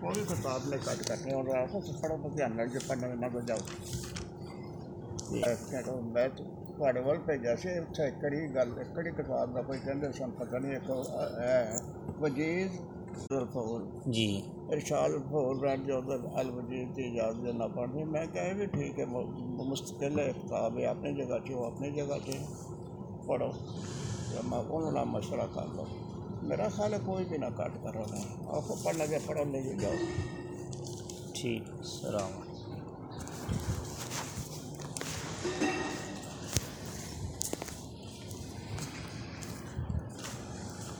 کوئی کتاب میں کٹ کرنے اور کہ اندر پڑھنے نہ میں تو تھوڑے پہ جیسے گل کتاب کا کوئی کہتے سن پتہ نہیں ایک وجیز الفول جی۔ ارشاد الفول جو الوجیز کی اجازت دینا پڑھنی میں کہے بھی ٹھیک ہے مستقل ہے کتاب ہے اپنی جگہ تھی وہ اپنی جگہ تھی پڑھو۔ میں انہوں نے مشورہ کر لوں میرا خیال ہے کوئی بھی نہ کٹ کرو ہے آپ کو پڑھنا کے پڑھنے لے جاؤ۔ ٹھیک، السلام علیکم۔